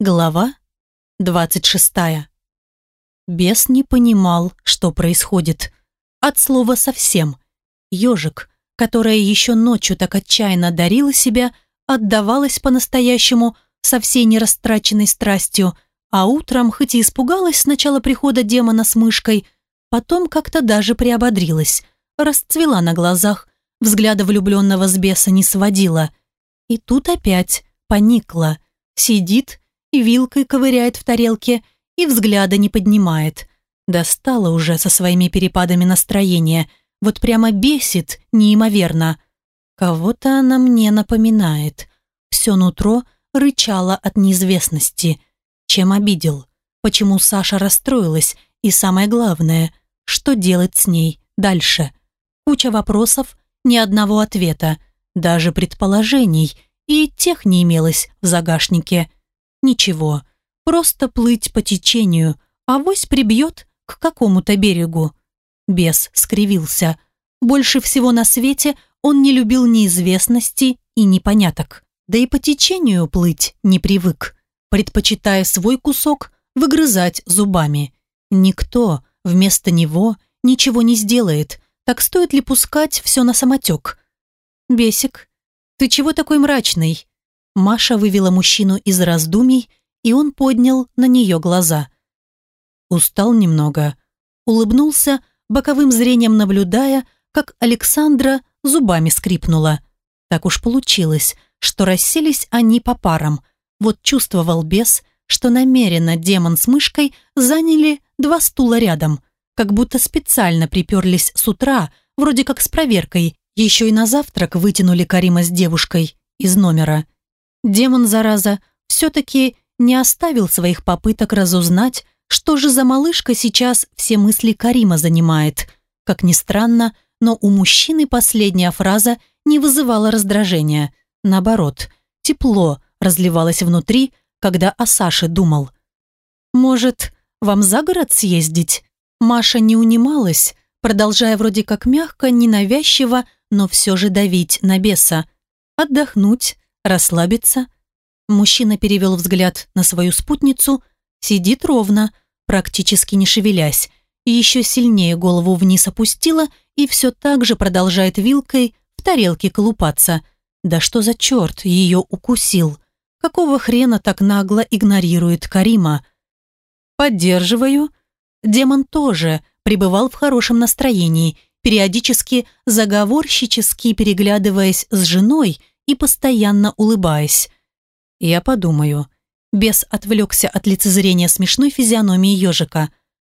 Глава 26. Бес не понимал, что происходит. От слова совсем. Ежик, которая еще ночью так отчаянно дарила себя, отдавалась по-настоящему со всей нерастраченной страстью, а утром, хоть и испугалась сначала прихода демона с мышкой, потом как-то даже приободрилась, расцвела на глазах, взгляда влюбленного с беса не сводила. И тут опять поникла, сидит и вилкой ковыряет в тарелке, и взгляда не поднимает. Достала уже со своими перепадами настроения, вот прямо бесит неимоверно. Кого-то она мне напоминает. Все нутро рычало от неизвестности. Чем обидел? Почему Саша расстроилась? И самое главное, что делать с ней дальше? Куча вопросов, ни одного ответа, даже предположений, и тех не имелось в загашнике. Ничего, просто плыть по течению, авось прибьет к какому-то берегу. Бес скривился. Больше всего на свете он не любил неизвестности и непоняток. Да и по течению плыть не привык, предпочитая свой кусок выгрызать зубами. Никто вместо него ничего не сделает, так стоит ли пускать все на самотек? «Бесик, ты чего такой мрачный?» Маша вывела мужчину из раздумий, и он поднял на нее глаза. Устал немного. Улыбнулся, боковым зрением наблюдая, как Александра зубами скрипнула. Так уж получилось, что расселись они по парам. Вот чувствовал бес, что намеренно демон с мышкой заняли два стула рядом, как будто специально приперлись с утра, вроде как с проверкой, еще и на завтрак вытянули Карима с девушкой из номера. Демон, зараза, все-таки не оставил своих попыток разузнать, что же за малышка сейчас все мысли Карима занимает. Как ни странно, но у мужчины последняя фраза не вызывала раздражения. Наоборот, тепло разливалось внутри, когда о Саше думал. «Может, вам за город съездить?» Маша не унималась, продолжая вроде как мягко, ненавязчиво, но все же давить на беса. Отдохнуть, расслабиться. Мужчина перевел взгляд на свою спутницу, сидит ровно, практически не шевелясь, и еще сильнее голову вниз опустила и все так же продолжает вилкой в тарелке колупаться. Да что за черт ее укусил? Какого хрена так нагло игнорирует Карима? Поддерживаю. Демон тоже пребывал в хорошем настроении, периодически заговорщически переглядываясь с женой и постоянно улыбаясь. Я подумаю. Бес отвлекся от лицезрения смешной физиономии ежика.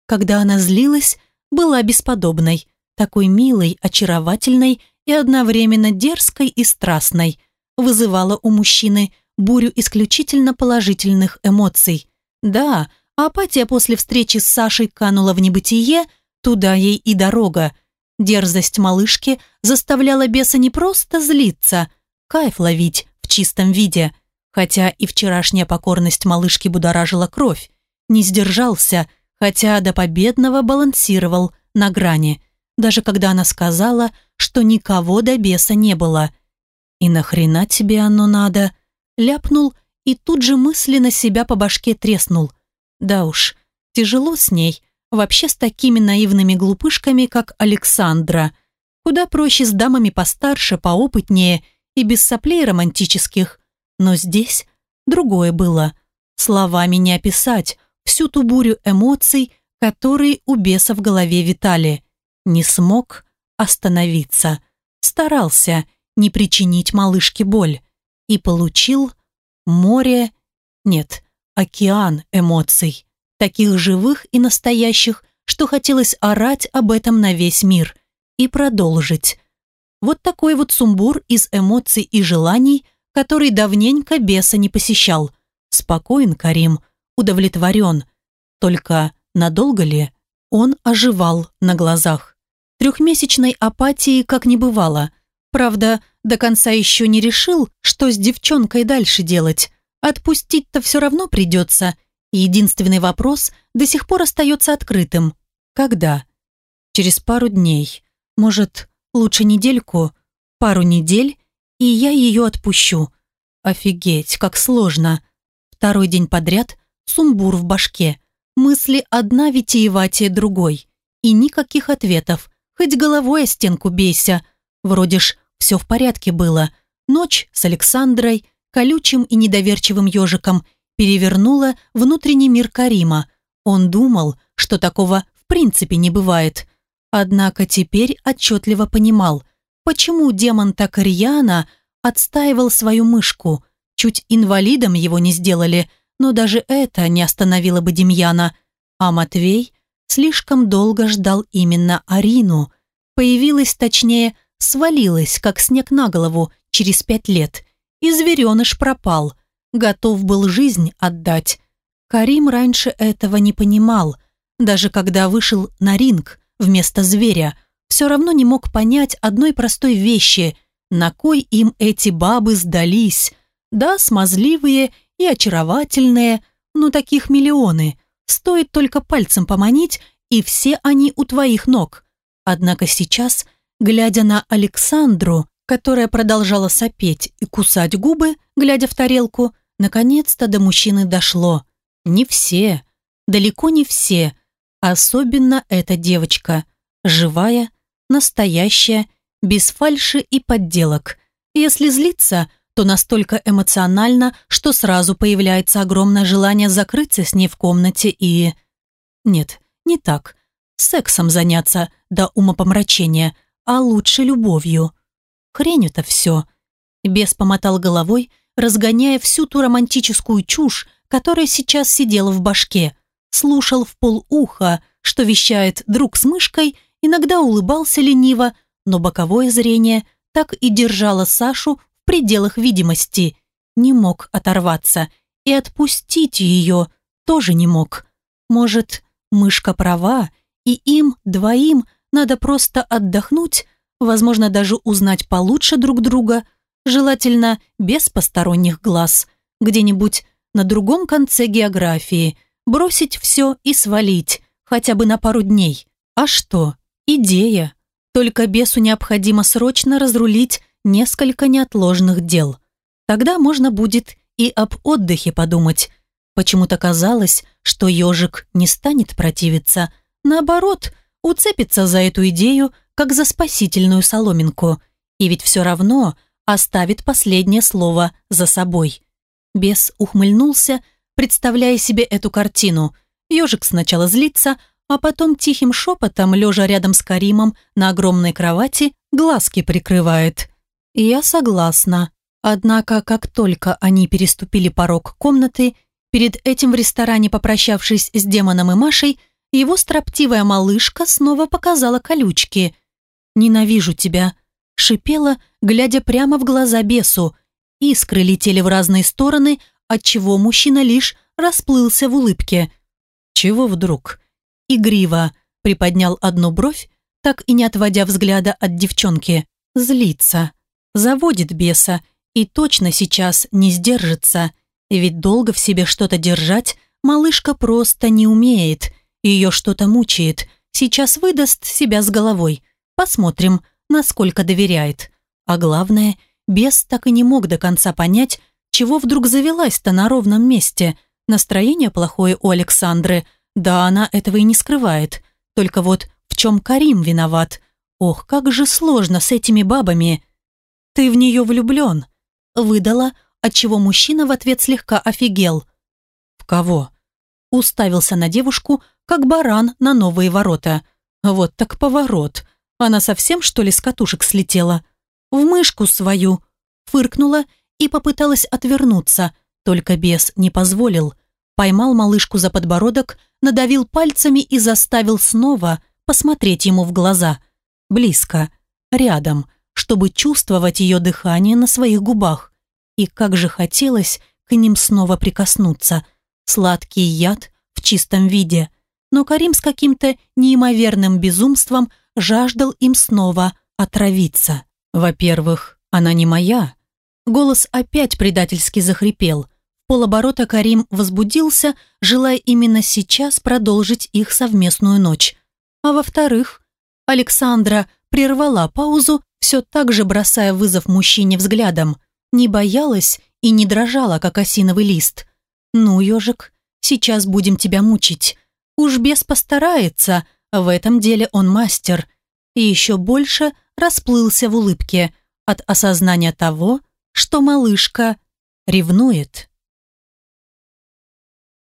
Когда она злилась, была бесподобной, такой милой, очаровательной и одновременно дерзкой и страстной. Вызывала у мужчины бурю исключительно положительных эмоций. Да, апатия после встречи с Сашей канула в небытие, туда ей и дорога. Дерзость малышки заставляла беса не просто злиться – кайф ловить в чистом виде. Хотя и вчерашняя покорность малышки будоражила кровь. Не сдержался, хотя до победного балансировал на грани. Даже когда она сказала, что никого до беса не было. «И нахрена тебе оно надо?» Ляпнул и тут же мысленно себя по башке треснул. Да уж, тяжело с ней, вообще с такими наивными глупышками, как Александра. Куда проще с дамами постарше, поопытнее и без соплей романтических. Но здесь другое было. Словами не описать всю ту бурю эмоций, которые у беса в голове витали. Не смог остановиться. Старался не причинить малышке боль. И получил море, нет, океан эмоций. Таких живых и настоящих, что хотелось орать об этом на весь мир. И продолжить. Вот такой вот сумбур из эмоций и желаний, который давненько беса не посещал. Спокоен Карим, удовлетворен. Только надолго ли? Он оживал на глазах. Трехмесячной апатии как не бывало. Правда, до конца еще не решил, что с девчонкой дальше делать. Отпустить-то все равно придется. Единственный вопрос до сих пор остается открытым. Когда? Через пару дней. Может, Лучше недельку, пару недель, и я ее отпущу. Офигеть, как сложно. Второй день подряд сумбур в башке. Мысли одна витиеватее другой. И никаких ответов. Хоть головой о стенку бейся. Вроде ж все в порядке было. Ночь с Александрой, колючим и недоверчивым ежиком, перевернула внутренний мир Карима. Он думал, что такого в принципе не бывает. Однако теперь отчетливо понимал, почему демон так рьяно отстаивал свою мышку. Чуть инвалидом его не сделали, но даже это не остановило бы Демьяна. А Матвей слишком долго ждал именно Арину. Появилась, точнее, свалилась, как снег на голову, через пять лет. И звереныш пропал. Готов был жизнь отдать. Карим раньше этого не понимал. Даже когда вышел на ринг вместо зверя, все равно не мог понять одной простой вещи, на кой им эти бабы сдались. Да, смазливые и очаровательные, но таких миллионы. Стоит только пальцем поманить, и все они у твоих ног. Однако сейчас, глядя на Александру, которая продолжала сопеть и кусать губы, глядя в тарелку, наконец-то до мужчины дошло. Не все, далеко не все, особенно эта девочка, живая, настоящая, без фальши и подделок. Если злиться, то настолько эмоционально, что сразу появляется огромное желание закрыться с ней в комнате и... Нет, не так. Сексом заняться до умопомрачения, а лучше любовью. Хрень это все. Бес помотал головой, разгоняя всю ту романтическую чушь, которая сейчас сидела в башке. Слушал в полуха, что вещает друг с мышкой, иногда улыбался лениво, но боковое зрение так и держало Сашу в пределах видимости. Не мог оторваться и отпустить ее тоже не мог. Может, мышка права, и им двоим надо просто отдохнуть, возможно, даже узнать получше друг друга, желательно без посторонних глаз, где-нибудь на другом конце географии, бросить все и свалить, хотя бы на пару дней. А что? Идея. Только бесу необходимо срочно разрулить несколько неотложных дел. Тогда можно будет и об отдыхе подумать. Почему-то казалось, что ежик не станет противиться. Наоборот, уцепится за эту идею, как за спасительную соломинку. И ведь все равно оставит последнее слово за собой. Бес ухмыльнулся, представляя себе эту картину. Ежик сначала злится, а потом тихим шепотом, лежа рядом с Каримом на огромной кровати, глазки прикрывает. Я согласна. Однако, как только они переступили порог комнаты, перед этим в ресторане попрощавшись с демоном и Машей, его строптивая малышка снова показала колючки. «Ненавижу тебя», — шипела, глядя прямо в глаза бесу. Искры летели в разные стороны, отчего мужчина лишь расплылся в улыбке. «Чего вдруг?» Игриво приподнял одну бровь, так и не отводя взгляда от девчонки. Злится. Заводит беса и точно сейчас не сдержится. Ведь долго в себе что-то держать малышка просто не умеет. Ее что-то мучает. Сейчас выдаст себя с головой. Посмотрим, насколько доверяет. А главное, бес так и не мог до конца понять, чего вдруг завелась-то на ровном месте. Настроение плохое у Александры – да, она этого и не скрывает. Только вот в чем Карим виноват? Ох, как же сложно с этими бабами. Ты в нее влюблен. Выдала, отчего мужчина в ответ слегка офигел. В кого? Уставился на девушку, как баран на новые ворота. Вот так поворот. Она совсем, что ли, с катушек слетела? В мышку свою. Фыркнула и попыталась отвернуться, только бес не позволил. Поймал малышку за подбородок, надавил пальцами и заставил снова посмотреть ему в глаза. Близко, рядом, чтобы чувствовать ее дыхание на своих губах. И как же хотелось к ним снова прикоснуться. Сладкий яд в чистом виде. Но Карим с каким-то неимоверным безумством жаждал им снова отравиться. Во-первых, она не моя. Голос опять предательски захрипел полоборота Карим возбудился, желая именно сейчас продолжить их совместную ночь. А во-вторых, Александра прервала паузу, все так же бросая вызов мужчине взглядом. Не боялась и не дрожала, как осиновый лист. «Ну, ежик, сейчас будем тебя мучить. Уж бес постарается, в этом деле он мастер». И еще больше расплылся в улыбке от осознания того, что малышка ревнует.